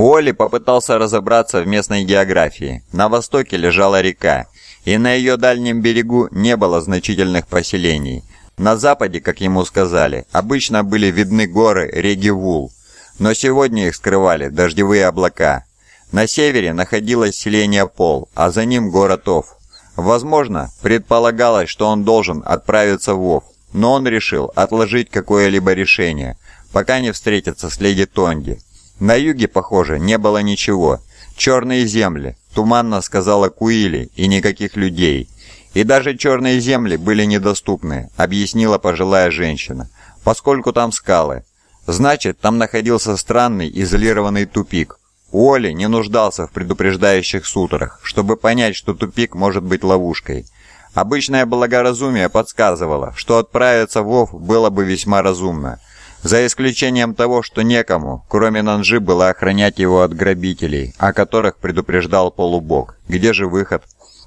Уолли попытался разобраться в местной географии. На востоке лежала река, и на ее дальнем берегу не было значительных поселений. На западе, как ему сказали, обычно были видны горы Регивул, но сегодня их скрывали дождевые облака. На севере находилось селение Пол, а за ним город Ов. Возможно, предполагалось, что он должен отправиться в Ов, но он решил отложить какое-либо решение, пока не встретится с леди Тонди. На юге, похоже, не было ничего. Черные земли, туманно сказала Куили, и никаких людей. И даже черные земли были недоступны, объяснила пожилая женщина, поскольку там скалы. Значит, там находился странный изолированный тупик. Уолли не нуждался в предупреждающих сутрах, чтобы понять, что тупик может быть ловушкой. Обычное благоразумие подсказывало, что отправиться в Вов было бы весьма разумно, за исключением того, что некому, кроме Нанжи, было охранять его от грабителей, о которых предупреждал полубог. Где же выход?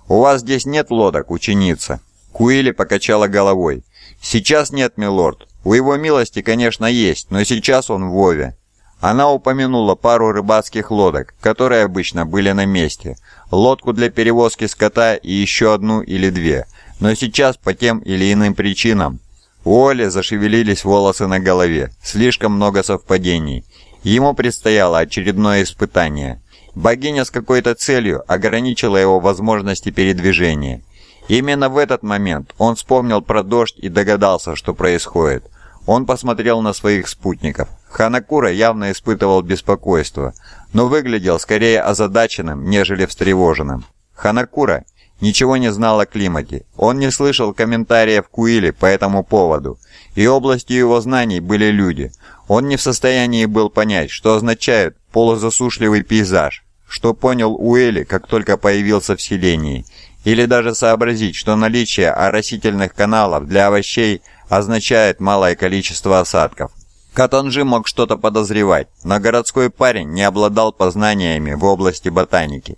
«У вас здесь нет лодок, ученица?» Куили покачала головой. «Сейчас нет, милорд. У его милости, конечно, есть, но сейчас он в Вове. Она упомянула пару рыбацких лодок, которые обычно были на месте, лодку для перевозки скота и еще одну или две, но сейчас по тем или иным причинам. У Оли зашевелились волосы на голове, слишком много совпадений. Ему предстояло очередное испытание. Богиня с какой-то целью ограничила его возможности передвижения. Именно в этот момент он вспомнил про дождь и догадался, что происходит. Он посмотрел на своих спутников. Ханакура явно испытывал беспокойство, но выглядел скорее озадаченным, нежели встревоженным. Ханакура ничего не знал о климате. Он не слышал комментариев Куили по этому поводу, и областью его знаний были люди. Он не в состоянии был понять, что означает полузасушливый пейзаж, что понял Уэли, как только появился в селении, или даже сообразить, что наличие оросительных каналов для овощей – означает малое количество осадков. Катанжи мог что-то подозревать, но городской парень не обладал познаниями в области ботаники.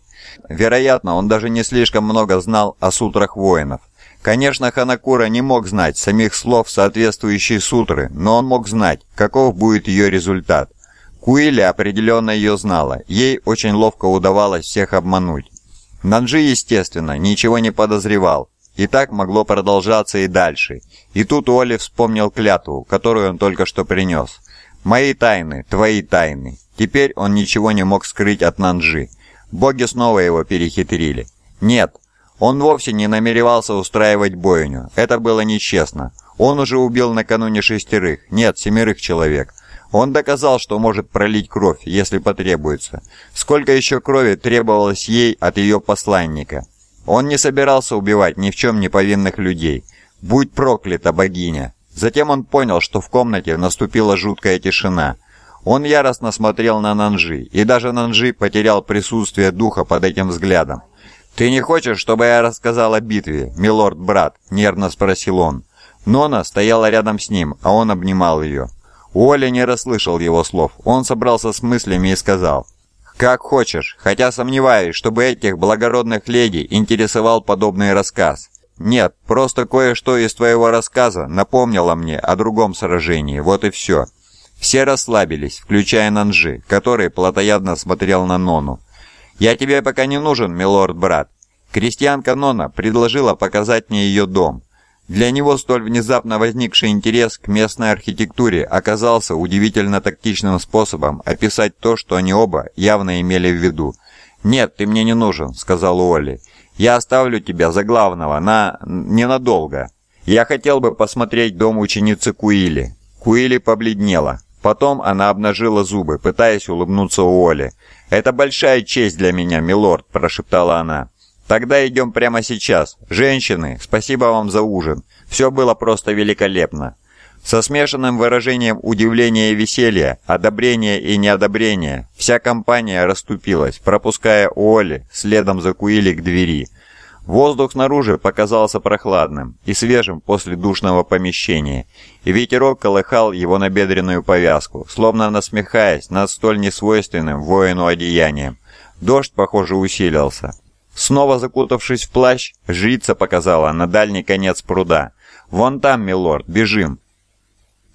Вероятно, он даже не слишком много знал о сутрах воинов. Конечно, Ханакура не мог знать самих слов соответствующей сутры, но он мог знать, каков будет ее результат. Куили определенно ее знала, ей очень ловко удавалось всех обмануть. Нанджи, естественно, ничего не подозревал, и так могло продолжаться и дальше. И тут Оли вспомнил клятву, которую он только что принес. «Мои тайны, твои тайны». Теперь он ничего не мог скрыть от Нанджи. Боги снова его перехитрили. Нет, он вовсе не намеревался устраивать бойню. Это было нечестно. Он уже убил накануне шестерых, нет, семерых человек. Он доказал, что может пролить кровь, если потребуется. Сколько еще крови требовалось ей от ее посланника? Он не собирался убивать ни в чем не повинных людей. Будь проклята богиня! Затем он понял, что в комнате наступила жуткая тишина. Он яростно смотрел на Нанжи, и даже Нанжи потерял присутствие духа под этим взглядом. «Ты не хочешь, чтобы я рассказал о битве, милорд-брат?» — нервно спросил он. Нона стояла рядом с ним, а он обнимал ее. Уолли не расслышал его слов. Он собрался с мыслями и сказал, «Как хочешь, хотя сомневаюсь, чтобы этих благородных леди интересовал подобный рассказ. Нет, просто кое-что из твоего рассказа напомнило мне о другом сражении, вот и все». Все расслабились, включая Нанжи, который плотоядно смотрел на Нону. «Я тебе пока не нужен, милорд-брат. Крестьянка Нона предложила показать мне ее дом. Для него столь внезапно возникший интерес к местной архитектуре оказался удивительно тактичным способом описать то, что они оба явно имели в виду. «Нет, ты мне не нужен», — сказал Уолли. «Я оставлю тебя за главного на... ненадолго. Я хотел бы посмотреть дом ученицы Куили». Куили побледнела. Потом она обнажила зубы, пытаясь улыбнуться Уолли. «Это большая честь для меня, милорд», — прошептала она. Тогда идем прямо сейчас. Женщины, спасибо вам за ужин. Все было просто великолепно. Со смешанным выражением удивления и веселья, одобрения и неодобрения, вся компания расступилась, пропуская Уолли следом за Куили к двери. Воздух снаружи показался прохладным и свежим после душного помещения, и ветерок колыхал его набедренную повязку, словно насмехаясь над столь несвойственным воину одеянием. Дождь, похоже, усилился. Снова закутавшись в плащ, жрица показала на дальний конец пруда. «Вон там, милорд, бежим!»